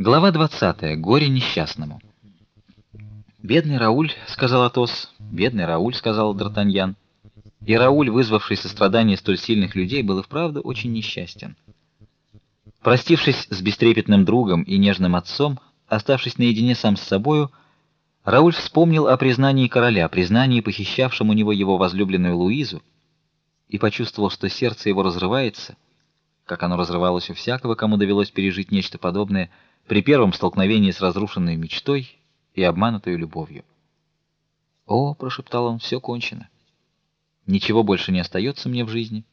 Глава 20. Горе несчастному. Бедный Рауль, сказал Атос. Бедный Рауль, сказал Д'Артаньян. И Рауль, вызвавший сострадание столь сильных людей, был и вправду очень несчастен. Простившись с бестрепетным другом и нежным отцом, оставшись наедине сам с собою, Рауль вспомнил о признании короля, признании похищавшем у него его возлюбленную Луизу, и почувствовал, что сердце его разрывается, как оно разрывалось у всякого, кому довелось пережить нечто подобное при первом столкновении с разрушенной мечтой и обманутой любовью. "О", прошептал он, все кончено. Ничего больше не остается мне в жизни.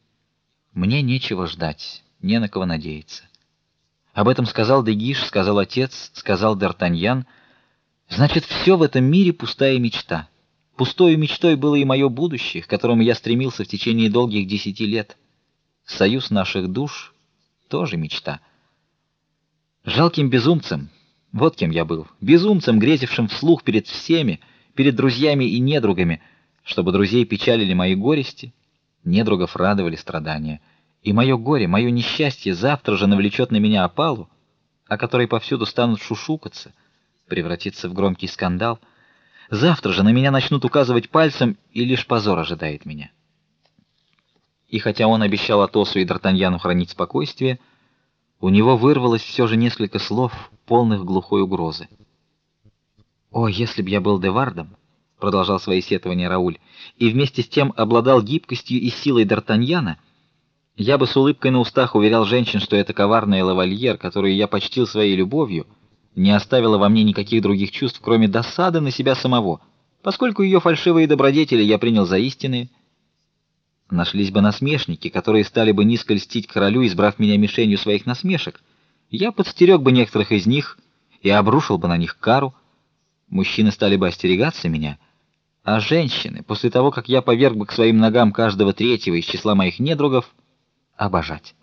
Мне нечего ждать, не на кого надеяться. Об этом сказал Дегиш, сказал отец, сказал Д'Артаньян. Значит, все в этом мире пустая мечта. Пустой мечтой было и мое будущее, к которому я стремился в течение долгих десяти лет. Союз наших душ тоже мечта. Жалким безумцем, вот кем я был, безумцем, грезившим вслух перед всеми, перед друзьями и недругами, чтобы друзей печалили мои горести, недругов радовали страдания. И мое горе, мое несчастье завтра же навлечет на меня опалу, о которой повсюду станут шушукаться, превратится в громкий скандал. Завтра же на меня начнут указывать пальцем, и лишь позор ожидает меня. И хотя он обещал Атосу и Д'Артаньяну хранить спокойствие, у него вырвалось все же несколько слов, полных глухой угрозы. О, если б я был Девардом, продолжал свои сетования Рауль, и вместе с тем обладал гибкостью и силой Д'Артаньяна, я бы с улыбкой на устах уверял женщин, что эта коварная лавальер, которую я почтил своей любовью, не оставила во мне никаких других чувств, кроме досады на себя самого, поскольку ее фальшивые добродетели я принял за истинные. Нашлись бы насмешники, которые стали бы низко льстить королю, избрав меня мишенью своих насмешек. Я подстерег бы некоторых из них и обрушил бы на них кару. Мужчины стали бы остерегаться меня, а женщины, после того, как я поверг бы к своим ногам каждого третьего из числа моих недругов, обожать.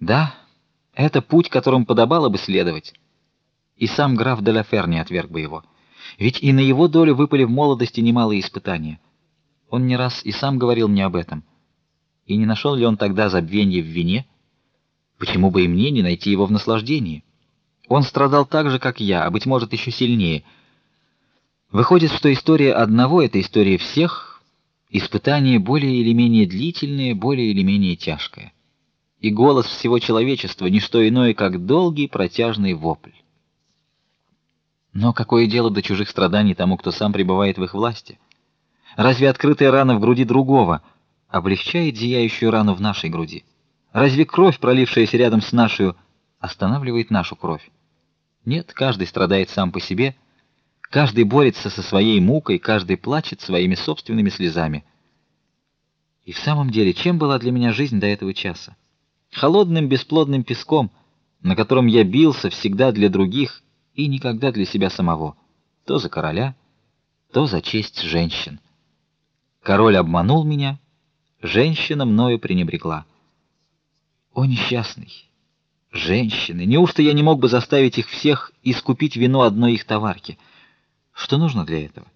Да, это путь, которым подобало бы следовать. И сам граф де Лафер не отверг бы его. Ведь и на его долю выпали в молодости немалые испытания. Он не раз и сам говорил мне об этом. И не нашел ли он тогда забвения в вине? Почему бы и мне не найти его в наслаждении? Он страдал так же, как я, а быть может, еще сильнее. Выходит, что история одного это история всех, испытание более или менее длительное, более или менее тяжкое. И голос всего человечества ни что иное, как долгий протяжный вопль. Но какое дело до чужих страданий тому, кто сам пребывает в их власти? Разве открытая рана в груди другого облегчает зияющую рану в нашей груди? Разве кровь, пролившаяся рядом с нашей, останавливает нашу кровь? Нет, каждый страдает сам по себе, каждый борется со своей мукой, каждый плачет своими собственными слезами. И в самом деле, чем была для меня жизнь до этого часа? Холодным бесплодным песком, на котором я бился всегда для других и никогда для себя самого, то за короля, то за честь женщин. Король обманул меня, женщина мною пренебрегла. О несчастный! Женщины, неужто я не мог бы заставить их всех искупить вину одной их товарки? Что нужно для этого?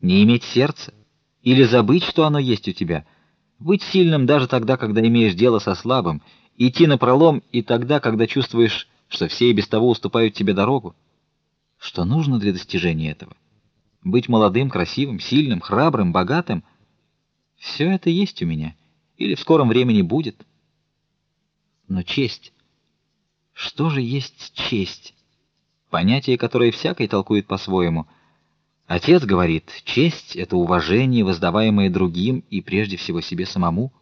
Не иметь сердца или забыть, что оно есть у тебя? Быть сильным даже тогда, когда имеешь дело со слабым, идти на пролом и тогда, когда чувствуешь, что все и без того уступают тебе дорогу? Что нужно для достижения этого? Быть молодым, красивым, сильным, храбрым, богатым все это есть у меня или в скором времени будет. Но честь. Что же есть честь? Понятие, которое всякий толкует по-своему. Отец говорит: честь это уважение, воздаваемое другим и прежде всего себе самому.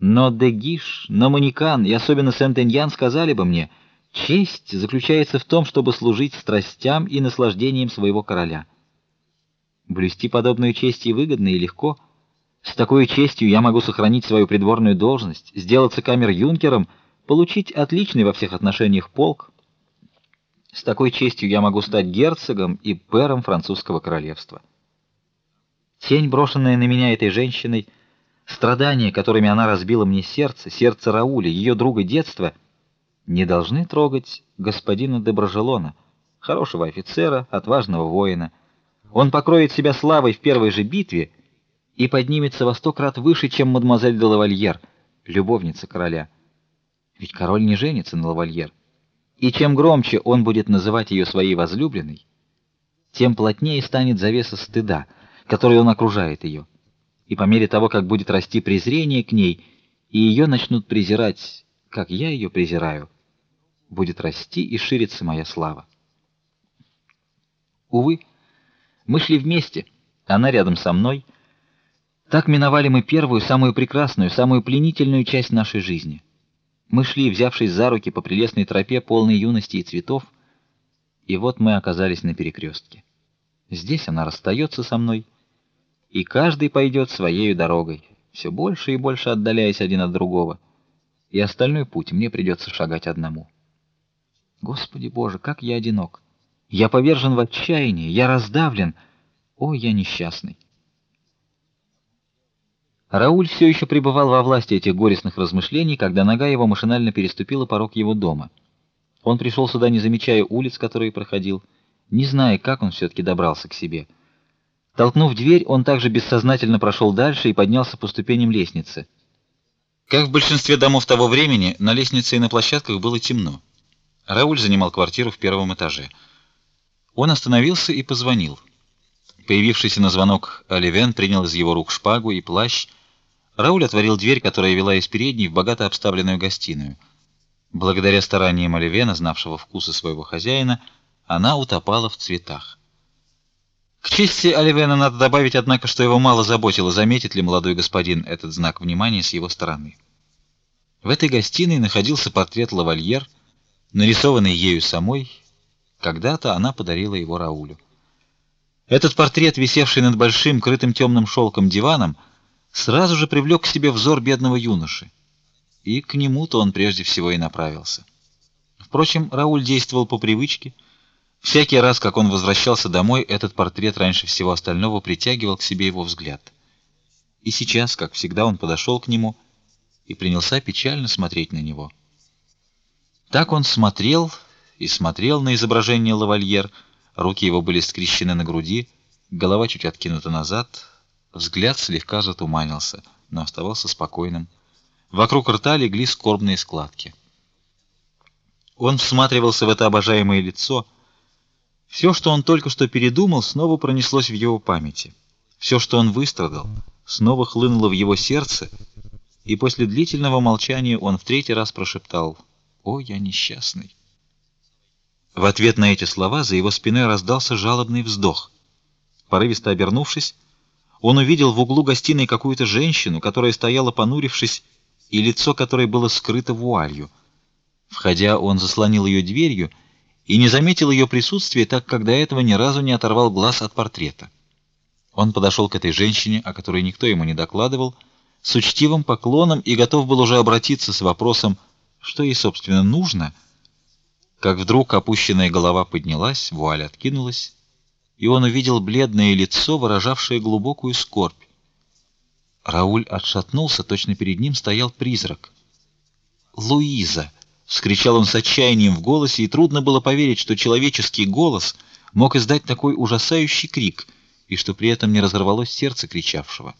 Но Дегиш, но Маникан и особенно Сент-Эньян сказали бы мне: честь заключается в том, чтобы служить страстям и наслаждениям своего короля. Блюсти подобную честь и выгодно и легко. С такой честью я могу сохранить свою придворную должность, сделаться камер-юнкером, получить отличный во всех отношениях полк. С такой честью я могу стать герцогом и пэром французского королевства. Тень, брошенная на меня этой женщиной, страдания, которыми она разбила мне сердце, сердце Рауля, ее друга детства, не должны трогать господина де Брожелона, хорошего офицера, отважного воина. Он покроет себя славой в первой же битве и поднимется во сто крат выше, чем мадемуазель де Лавальер, любовница короля. Ведь король не женится на Лавальер. И чем громче он будет называть ее своей возлюбленной, тем плотнее станет завеса стыда, которой он окружает ее. И по мере того, как будет расти презрение к ней, и ее начнут презирать, как я ее презираю, будет расти и шириться моя слава. Увы, мы шли вместе, она рядом со мной. Так миновали мы первую, самую прекрасную, самую пленительную часть нашей жизни. Мы шли, взявшись за руки по прелестной тропе, полной юности и цветов, и вот мы оказались на перекрестке. Здесь она расстается со мной, и каждый пойдет своей дорогой, все больше и больше отдаляясь один от другого. И остальной путь мне придется шагать одному. Господи Боже, как я одинок. Я повержен в отчаянии, я раздавлен. О, я несчастный. Рауль все еще пребывал во власти этих горестных размышлений, когда нога его машинально переступила порог его дома. Он пришел сюда, не замечая улиц, которые проходил, не зная, как он все таки добрался к себе. Толкнув дверь, он также бессознательно прошел дальше и поднялся по ступеням лестницы. Как в большинстве домов того времени, на лестнице и на площадках было темно. Рауль занимал квартиру в первом этаже. Он остановился и позвонил. Появившийся на звонок Оливен принял из его рук шпагу и плащ. Рауль отворил дверь, которая вела из передней в богато обставленную гостиную. Благодаря стараниям Оливена, знавшего вкусы своего хозяина, она утопала в цветах. К чести Оливена надо добавить, однако, что его мало заботило, заметит ли молодой господин этот знак внимания с его стороны. В этой гостиной находился портрет лавальер, нарисованный ею самой. Когда-то она подарила его Раулю. Этот портрет, висевший над большим крытым темным шелком диваном, сразу же привлек к себе взор бедного юноши. И к нему-то он прежде всего и направился. Впрочем, Рауль действовал по привычке. Всякий раз, как он возвращался домой, этот портрет раньше всего остального притягивал к себе его взгляд. И сейчас, как всегда, он подошел к нему и принялся печально смотреть на него. Так он смотрел и смотрел на изображение лавальер. Руки его были скрещены на груди, голова чуть откинута назад, взгляд слегка затуманился, но оставался спокойным. Вокруг рта легли скорбные складки. Он всматривался в это обожаемое лицо. Все, что он только что передумал, снова пронеслось в его памяти. Все, что он выстрадал, снова хлынуло в его сердце, и после длительного молчания он в третий раз прошептал: "О, я несчастный". В ответ на эти слова за его спиной раздался жалобный вздох. Порывисто обернувшись, он увидел в углу гостиной какую-то женщину, которая стояла понурившись и лицо которой было скрыто вуалью. Входя, он заслонил ее дверью и не заметил ее присутствия, так как до этого ни разу не оторвал глаз от портрета. Он подошел к этой женщине, о которой никто ему не докладывал, с учтивым поклоном и готов был уже обратиться с вопросом, что ей собственно нужно, как вдруг опущенная голова поднялась, вуаль откинулась, и он увидел бледное лицо, выражавшее глубокую скорбь. Рауль отшатнулся, точно перед ним стоял призрак. "Луиза!" вскричал он с отчаянием в голосе, и трудно было поверить, что человеческий голос мог издать такой ужасающий крик, и что при этом не разорвалось сердце кричавшего.